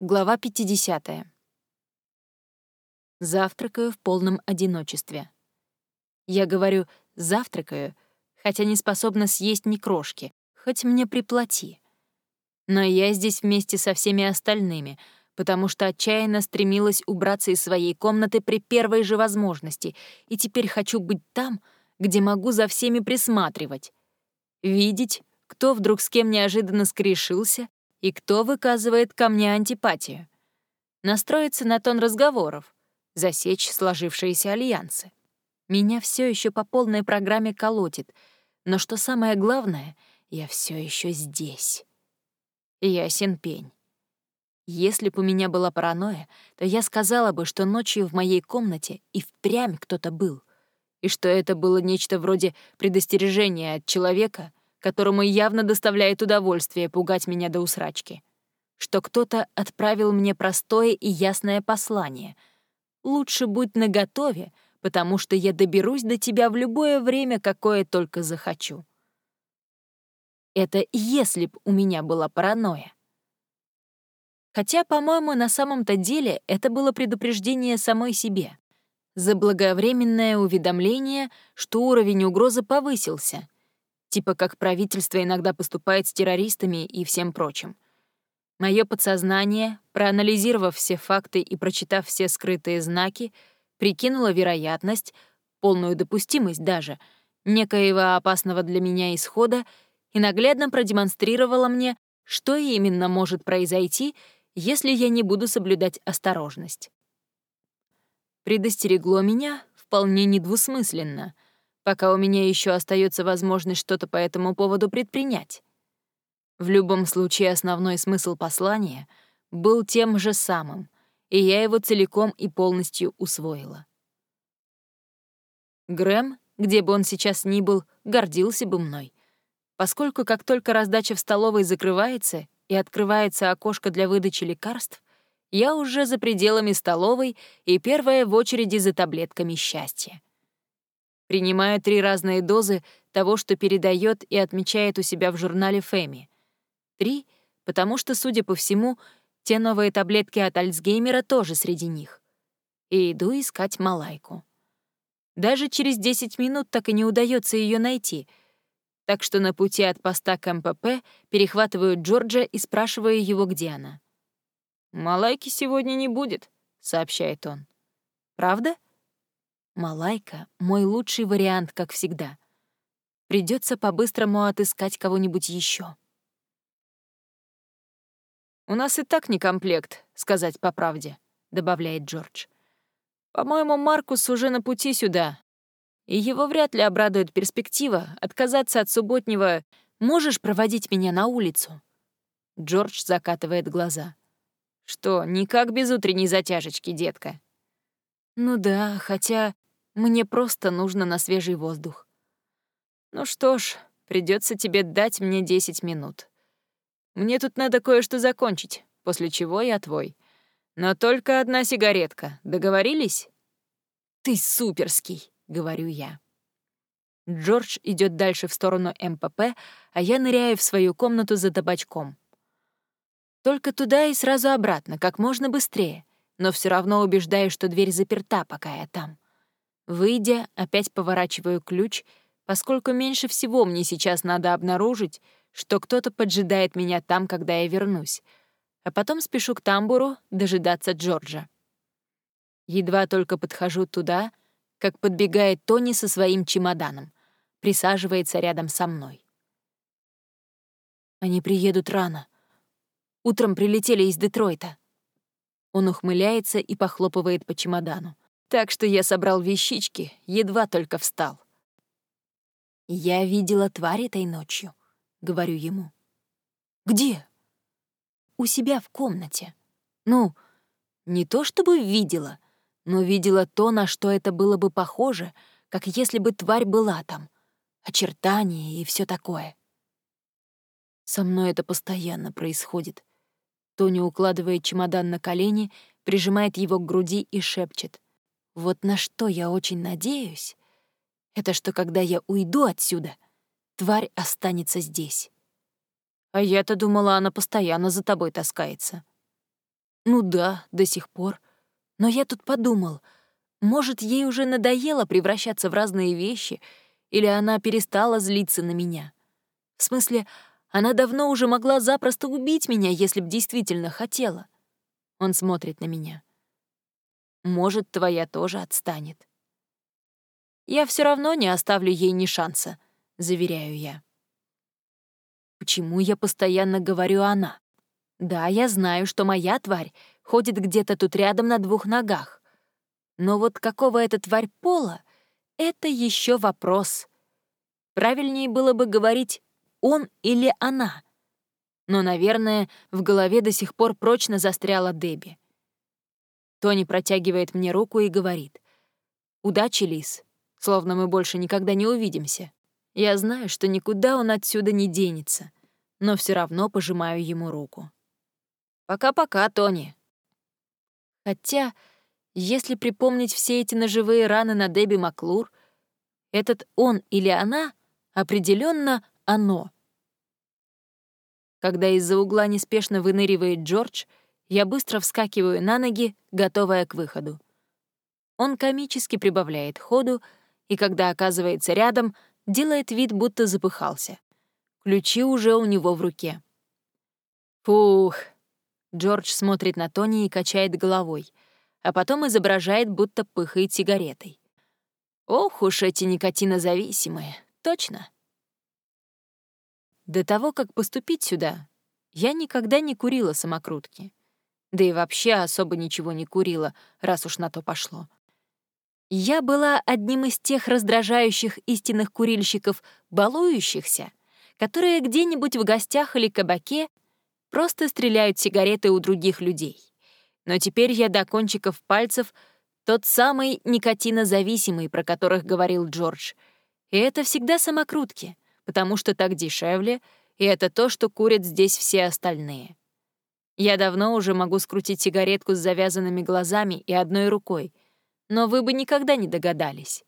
Глава 50. Завтракаю в полном одиночестве. Я говорю «завтракаю», хотя не способна съесть ни крошки, хоть мне приплати. Но я здесь вместе со всеми остальными, потому что отчаянно стремилась убраться из своей комнаты при первой же возможности, и теперь хочу быть там, где могу за всеми присматривать. Видеть, кто вдруг с кем неожиданно скрешился, и кто выказывает ко мне антипатию. Настроиться на тон разговоров, засечь сложившиеся альянсы. Меня все еще по полной программе колотит, но что самое главное, я все еще здесь. Ясен пень. Если бы у меня была паранойя, то я сказала бы, что ночью в моей комнате и впрямь кто-то был, и что это было нечто вроде предостережения от человека, которому явно доставляет удовольствие пугать меня до усрачки. Что кто-то отправил мне простое и ясное послание. «Лучше будь наготове, потому что я доберусь до тебя в любое время, какое только захочу». Это если б у меня была паранойя. Хотя, по-моему, на самом-то деле это было предупреждение самой себе. Заблаговременное уведомление, что уровень угрозы повысился — типа как правительство иногда поступает с террористами и всем прочим. Мое подсознание, проанализировав все факты и прочитав все скрытые знаки, прикинуло вероятность, полную допустимость даже, некоего опасного для меня исхода и наглядно продемонстрировало мне, что именно может произойти, если я не буду соблюдать осторожность. Предостерегло меня вполне недвусмысленно — пока у меня еще остается возможность что-то по этому поводу предпринять. В любом случае основной смысл послания был тем же самым, и я его целиком и полностью усвоила. Грэм, где бы он сейчас ни был, гордился бы мной, поскольку как только раздача в столовой закрывается и открывается окошко для выдачи лекарств, я уже за пределами столовой и первая в очереди за таблетками счастья принимая три разные дозы того, что передает и отмечает у себя в журнале Фэми. Три, потому что, судя по всему, те новые таблетки от Альцгеймера тоже среди них. И иду искать Малайку. Даже через 10 минут так и не удается ее найти, так что на пути от поста к МПП перехватываю Джорджа и спрашиваю его, где она. «Малайки сегодня не будет», — сообщает он. «Правда?» Малайка — мой лучший вариант, как всегда. Придется по-быстрому отыскать кого-нибудь еще. «У нас и так не комплект, сказать по правде», — добавляет Джордж. «По-моему, Маркус уже на пути сюда, и его вряд ли обрадует перспектива отказаться от субботнего «можешь проводить меня на улицу?» Джордж закатывает глаза. «Что, никак без утренней затяжечки, детка?» «Ну да, хотя мне просто нужно на свежий воздух. Ну что ж, придется тебе дать мне 10 минут. Мне тут надо кое-что закончить, после чего я твой. Но только одна сигаретка. Договорились? Ты суперский, говорю я. Джордж идет дальше в сторону МПП, а я ныряю в свою комнату за табачком. Только туда и сразу обратно, как можно быстрее, но все равно убеждаю, что дверь заперта, пока я там. Выйдя, опять поворачиваю ключ, поскольку меньше всего мне сейчас надо обнаружить, что кто-то поджидает меня там, когда я вернусь, а потом спешу к тамбуру дожидаться Джорджа. Едва только подхожу туда, как подбегает Тони со своим чемоданом, присаживается рядом со мной. Они приедут рано. Утром прилетели из Детройта. Он ухмыляется и похлопывает по чемодану. Так что я собрал вещички, едва только встал. «Я видела тварь этой ночью», — говорю ему. «Где?» «У себя в комнате. Ну, не то чтобы видела, но видела то, на что это было бы похоже, как если бы тварь была там. Очертания и все такое. Со мной это постоянно происходит. Тони укладывает чемодан на колени, прижимает его к груди и шепчет. Вот на что я очень надеюсь, это что когда я уйду отсюда, тварь останется здесь. А я-то думала, она постоянно за тобой таскается. Ну да, до сих пор. Но я тут подумал, может, ей уже надоело превращаться в разные вещи, или она перестала злиться на меня. В смысле, она давно уже могла запросто убить меня, если б действительно хотела. Он смотрит на меня. Может, твоя тоже отстанет. Я все равно не оставлю ей ни шанса, заверяю я. Почему я постоянно говорю «она»? Да, я знаю, что моя тварь ходит где-то тут рядом на двух ногах. Но вот какого эта тварь пола — это еще вопрос. Правильнее было бы говорить «он» или «она». Но, наверное, в голове до сих пор прочно застряла Дебби. Тони протягивает мне руку и говорит. «Удачи, Лис, словно мы больше никогда не увидимся. Я знаю, что никуда он отсюда не денется, но все равно пожимаю ему руку. Пока-пока, Тони». Хотя, если припомнить все эти ножевые раны на Дебби Маклур, этот он или она определенно оно. Когда из-за угла неспешно выныривает Джордж, я быстро вскакиваю на ноги, готовая к выходу. Он комически прибавляет ходу, и когда оказывается рядом, делает вид, будто запыхался. Ключи уже у него в руке. «Фух!» Джордж смотрит на Тони и качает головой, а потом изображает, будто пыхает сигаретой. «Ох уж эти никотинозависимые, точно!» До того, как поступить сюда, я никогда не курила самокрутки. Да и вообще особо ничего не курила, раз уж на то пошло. Я была одним из тех раздражающих истинных курильщиков, балующихся, которые где-нибудь в гостях или кабаке просто стреляют сигареты у других людей. Но теперь я до кончиков пальцев тот самый никотинозависимый, про которых говорил Джордж. И это всегда самокрутки, потому что так дешевле, и это то, что курят здесь все остальные. Я давно уже могу скрутить сигаретку с завязанными глазами и одной рукой, но вы бы никогда не догадались.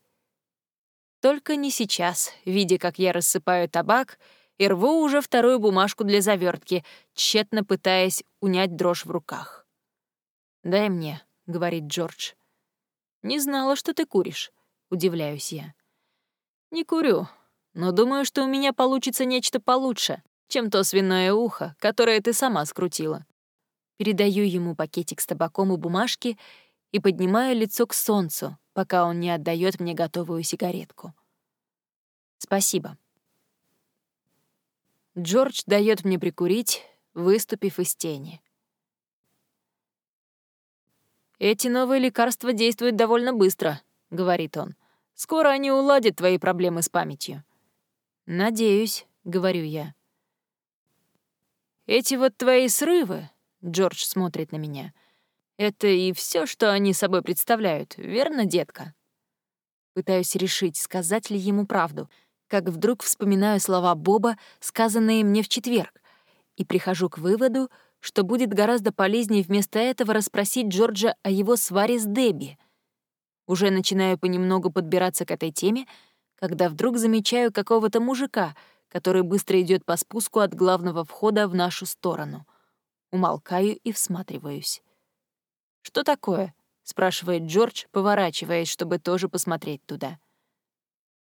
Только не сейчас, видя, как я рассыпаю табак и рву уже вторую бумажку для завертки, тщетно пытаясь унять дрожь в руках. «Дай мне», — говорит Джордж. «Не знала, что ты куришь», — удивляюсь я. «Не курю, но думаю, что у меня получится нечто получше, чем то свиное ухо, которое ты сама скрутила передаю ему пакетик с табаком и бумажки и поднимаю лицо к солнцу, пока он не отдает мне готовую сигаретку. Спасибо. Джордж дает мне прикурить, выступив из тени. «Эти новые лекарства действуют довольно быстро», — говорит он. «Скоро они уладят твои проблемы с памятью». «Надеюсь», — говорю я. «Эти вот твои срывы Джордж смотрит на меня. «Это и все, что они собой представляют, верно, детка?» Пытаюсь решить, сказать ли ему правду, как вдруг вспоминаю слова Боба, сказанные мне в четверг, и прихожу к выводу, что будет гораздо полезнее вместо этого расспросить Джорджа о его сваре с Дебби. Уже начинаю понемногу подбираться к этой теме, когда вдруг замечаю какого-то мужика, который быстро идет по спуску от главного входа в нашу сторону. Умолкаю и всматриваюсь. «Что такое?» — спрашивает Джордж, поворачиваясь, чтобы тоже посмотреть туда.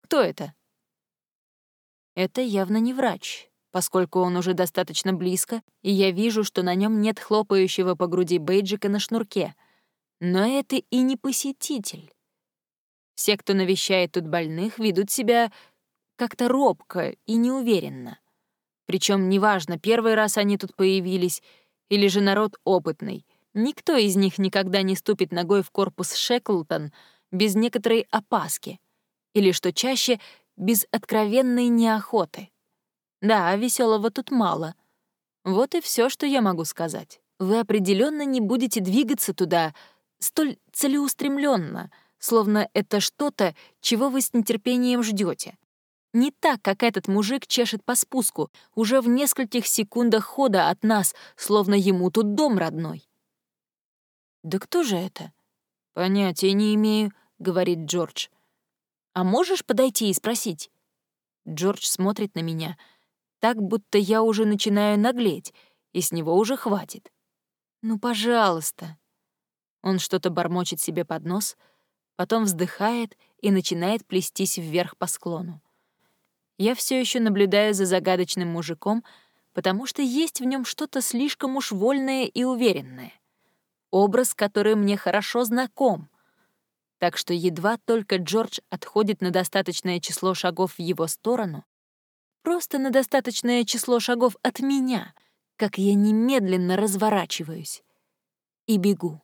«Кто это?» Это явно не врач, поскольку он уже достаточно близко, и я вижу, что на нем нет хлопающего по груди бейджика на шнурке. Но это и не посетитель. Все, кто навещает тут больных, ведут себя как-то робко и неуверенно. Причем неважно, первый раз они тут появились или же народ опытный. Никто из них никогда не ступит ногой в корпус Шеклтон без некоторой опаски, или, что чаще, без откровенной неохоты. Да, веселого тут мало. Вот и все, что я могу сказать. Вы определенно не будете двигаться туда столь целеустремленно, словно это что-то, чего вы с нетерпением ждете. Не так, как этот мужик чешет по спуску, уже в нескольких секундах хода от нас, словно ему тут дом родной. «Да кто же это?» «Понятия не имею», — говорит Джордж. «А можешь подойти и спросить?» Джордж смотрит на меня, так, будто я уже начинаю наглеть, и с него уже хватит. «Ну, пожалуйста». Он что-то бормочет себе под нос, потом вздыхает и начинает плестись вверх по склону. Я все еще наблюдаю за загадочным мужиком, потому что есть в нем что-то слишком уж вольное и уверенное. Образ, который мне хорошо знаком. Так что едва только Джордж отходит на достаточное число шагов в его сторону, просто на достаточное число шагов от меня, как я немедленно разворачиваюсь и бегу.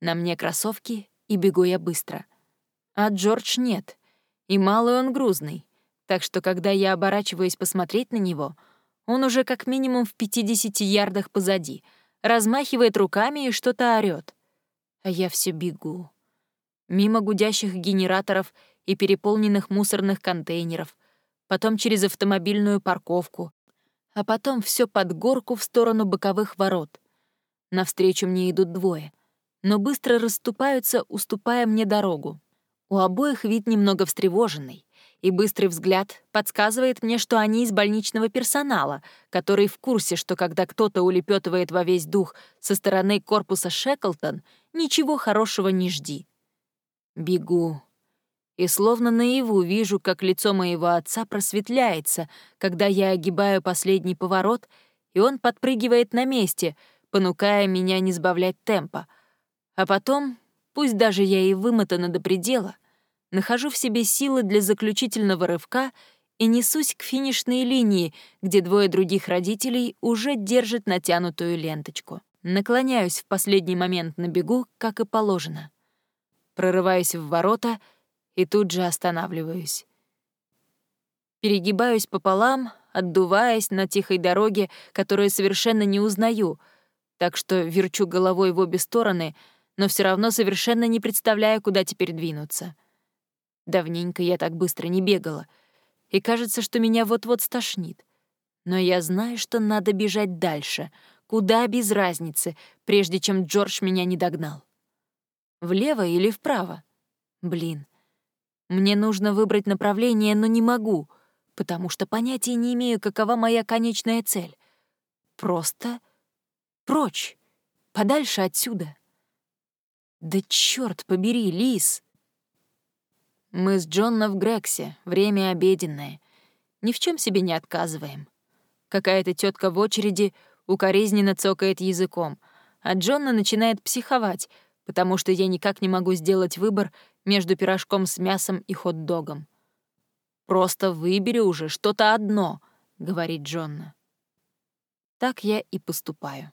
На мне кроссовки, и бегу я быстро. А Джордж нет, и малый он грузный, так что когда я оборачиваюсь посмотреть на него, он уже как минимум в 50 ярдах позади, размахивает руками и что-то орёт. А я все бегу. Мимо гудящих генераторов и переполненных мусорных контейнеров, потом через автомобильную парковку, а потом все под горку в сторону боковых ворот. Навстречу мне идут двое, но быстро расступаются, уступая мне дорогу. У обоих вид немного встревоженный, и быстрый взгляд подсказывает мне, что они из больничного персонала, который в курсе, что когда кто-то улепетывает во весь дух со стороны корпуса Шеклтон, ничего хорошего не жди. Бегу, и словно наяву вижу, как лицо моего отца просветляется, когда я огибаю последний поворот, и он подпрыгивает на месте, понукая меня не сбавлять темпа. А потом, пусть даже я и вымотана до предела, нахожу в себе силы для заключительного рывка и несусь к финишной линии, где двое других родителей уже держат натянутую ленточку. Наклоняюсь в последний момент на бегу, как и положено. Прорываюсь в ворота — и тут же останавливаюсь. Перегибаюсь пополам, отдуваясь на тихой дороге, которую совершенно не узнаю, так что верчу головой в обе стороны, но все равно совершенно не представляю, куда теперь двинуться. Давненько я так быстро не бегала, и кажется, что меня вот-вот стошнит. Но я знаю, что надо бежать дальше, куда без разницы, прежде чем Джордж меня не догнал. Влево или вправо? Блин, мне нужно выбрать направление, но не могу, потому что понятия не имею, какова моя конечная цель. Просто прочь, подальше отсюда. Да черт побери, Лис! Мы с Джонна в Грексе, время обеденное. Ни в чем себе не отказываем. Какая-то тетка в очереди укоризненно цокает языком, а Джонна начинает психовать, потому что я никак не могу сделать выбор между пирожком с мясом и хот-догом. «Просто выбери уже что-то одно», — говорит Джонна. Так я и поступаю.